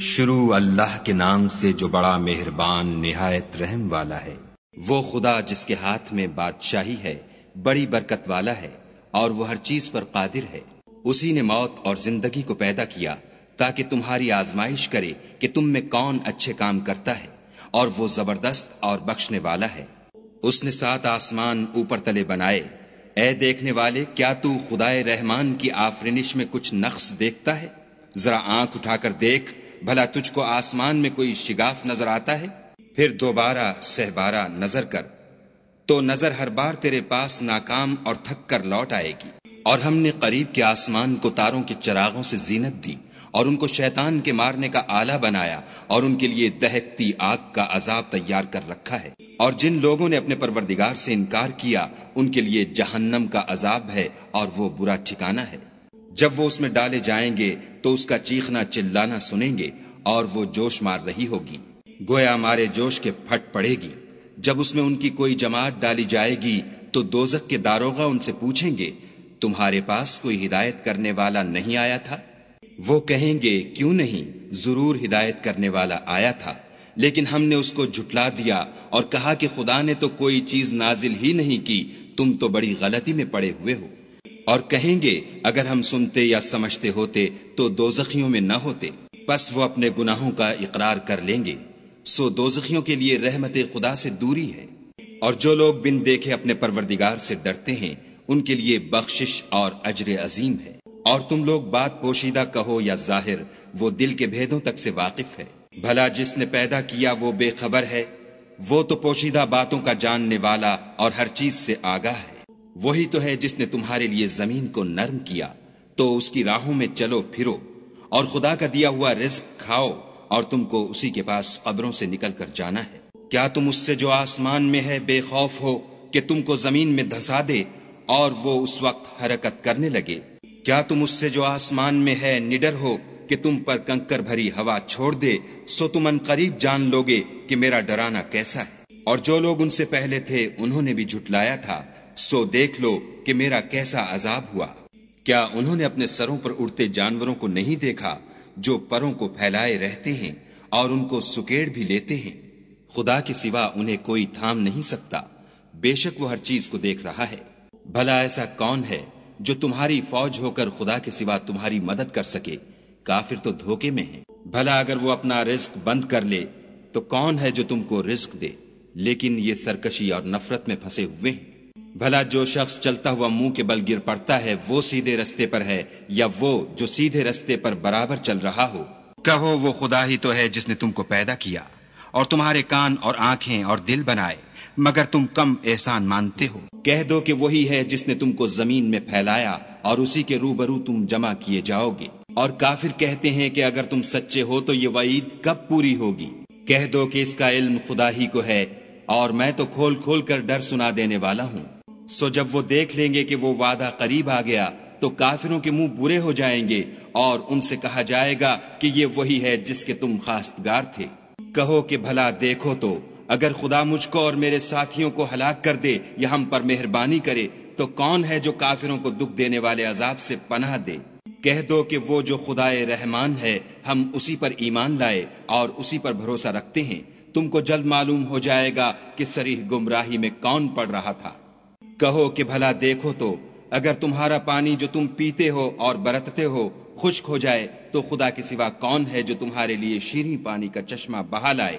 شروع اللہ کے نام سے جو بڑا مہربان نہایت رحم والا ہے۔ وہ خدا جس کے ہاتھ میں بادشاہی ہے، بڑی برکت والا ہے اور وہ ہر چیز پر قادر ہے۔ اسی نے موت اور زندگی کو پیدا کیا تاکہ تمہاری آزمائش کرے کہ تم میں کون اچھے کام کرتا ہے اور وہ زبردست اور بخشنے والا ہے۔ اس نے سات آسمان اوپر تلے بنائے۔ اے دیکھنے والے، کیا تو خدائے رحمان کی آفرینش میں کچھ نقص دیکھتا ہے؟ ذرا آنکھ اٹھا کر دیکھ۔ بھلا تجھ کو آسمان میں کوئی شگاف نظر آتا ہے؟ پھر دوبارہ سہبارہ نظر کر، تو نظر ہر بار تیرے پاس ناکام اور تھک کر لوٹ آئے گی۔ اور ہم نے قریب کے آسمان کو تاروں کے چراغوں سے زینت دی، اور ان کو شیطان کے مارنے کا آلہ بنایا، اور ان کے لیے دہکتی آگ کا عذاب تیار کر رکھا ہے۔ اور جن لوگوں نے اپنے پروردگار سے انکار کیا، ان کے لیے جہنم کا عذاب ہے اور وہ برا ٹھکانہ ہے۔ جب وہ اس میں ڈالے جائیں گے تو اس کا چیخنا چلانا سنیں گے اور وہ جوش مار رہی ہوگی۔ گویا مارے جوش کے پھٹ پڑے گی۔ جب اس میں ان کی کوئی جماعت ڈالی جائے گی تو دوزک کے داروغہ ان سے پوچھیں گے، تمہارے پاس کوئی ہدایت کرنے والا نہیں آیا تھا؟ وہ کہیں گے، کیوں نہیں؟ ضرور ہدایت کرنے والا آیا تھا۔ لیکن ہم نے اس کو جھٹلا دیا اور کہا کہ خدا نے تو کوئی چیز نازل ہی نہیں کی، تم تو بڑی غلطی میں پڑے ہوئے ہو۔ اور کہیں گے، اگر ہم سنتے یا سمجھتے ہوتے تو دوزخیوں میں نہ ہوتے۔ پس وہ اپنے گناہوں کا اقرار کر لیں گے۔ سو دوزخیوں کے لیے رحمت خدا سے دوری ہے۔ اور جو لوگ بن دیکھے اپنے پروردگار سے ڈرتے ہیں، ان کے لیے بخشش اور اجر عظیم ہے۔ اور تم لوگ بات پوشیدہ کہو یا ظاہر، وہ دل کے بھیدوں تک سے واقف ہے۔ بھلا جس نے پیدا کیا وہ بے خبر ہے۔ وہ تو پوشیدہ باتوں کا جاننے والا اور ہر چیز سے آگاہ ہے۔ وہی تو ہے جس نے تمہارے لیے زمین کو نرم کیا، تو اس کی راہوں میں چلو، پھرو، اور خدا کا دیا ہوا رزق کھاؤ، اور تم کو اسی کے پاس قبروں سے نکل کر جانا ہے۔ کیا تم اس سے جو آسمان میں ہے بے خوف ہو کہ تم کو زمین میں دھسا دے اور وہ اس وقت حرکت کرنے لگے؟ کیا تم اس سے جو آسمان میں ہے نڈر ہو کہ تم پر کنکر بھری ہوا چھوڑ دے، سو تم ان قریب جان لوگے کہ میرا ڈرانا کیسا ہے۔ اور جو لوگ ان سے پہلے تھے، انہوں نے بھی جھٹلایا تھا۔ سو دیکھ لو کہ میرا کیسا عذاب ہوا۔ کیا انہوں نے اپنے سروں پر اڑتے جانوروں کو نہیں دیکھا جو پروں کو پھیلائے رہتے ہیں اور ان کو سکیڑ بھی لیتے ہیں؟ خدا کے سوا انہیں کوئی تھام نہیں سکتا۔ بے شک وہ ہر چیز کو دیکھ رہا ہے۔ بھلا ایسا کون ہے جو تمہاری فوج ہو کر خدا کے سوا تمہاری مدد کر سکے؟ کافر تو دھوکے میں ہے بھلا اگر وہ اپنا رزق بند کر لے تو کون ہے جو تم کو رزق دے؟ لیکن یہ سرکشی اور نفرت میں پھنسے ہوئے ہیں۔ بھلا جو شخص چلتا ہوا منہ کے بل گر پڑتا ہے، وہ سیدھے رستے پر ہے، یا وہ جو سیدھے رستے پر برابر چل رہا ہو۔ کہو، وہ خدا ہی تو ہے جس نے تم کو پیدا کیا، اور تمہارے کان اور آنکھیں اور دل بنائے، مگر تم کم احسان مانتے ہو۔ کہہ دو کہ وہی ہے جس نے تم کو زمین میں پھیلایا، اور اسی کے روبرو تم جمع کیے جاؤ گے۔ اور کافر کہتے ہیں کہ اگر تم سچے ہو تو یہ وعید کب پوری ہوگی؟ کہہ دو کہ اس کا علم خدا ہی کو ہے، اور میں تو کھول کھول کر ڈر سنا دینے والا ہوں۔ سو جب وہ دیکھ لیں گے کہ وہ وعدہ قریب آ گیا، تو کافروں کے منہ برے ہو جائیں گے اور ان سے کہا جائے گا کہ یہ وہی ہے جس کے تم خاستگار تھے۔ کہو کہ بھلا دیکھو تو، اگر خدا مجھ کو اور میرے ساتھیوں کو ہلاک کر دے یا ہم پر مہربانی کرے، تو کون ہے جو کافروں کو دکھ دینے والے عذاب سے پناہ دے؟ کہہ دو کہ وہ جو خدا رحمان ہے، ہم اسی پر ایمان لائے اور اسی پر بھروسہ رکھتے ہیں۔ تم کو جلد معلوم ہو جائے گا کہ سریح گمراہی میں کون پڑ رہا تھا۔ کہو کہ بھلا دیکھو تو، اگر تمہارا پانی جو تم پیتے ہو اور برتتے ہو خشک ہو جائے، تو خدا کے سوا کون ہے جو تمہارے لیے شیریں پانی کا چشمہ بہا لائے؟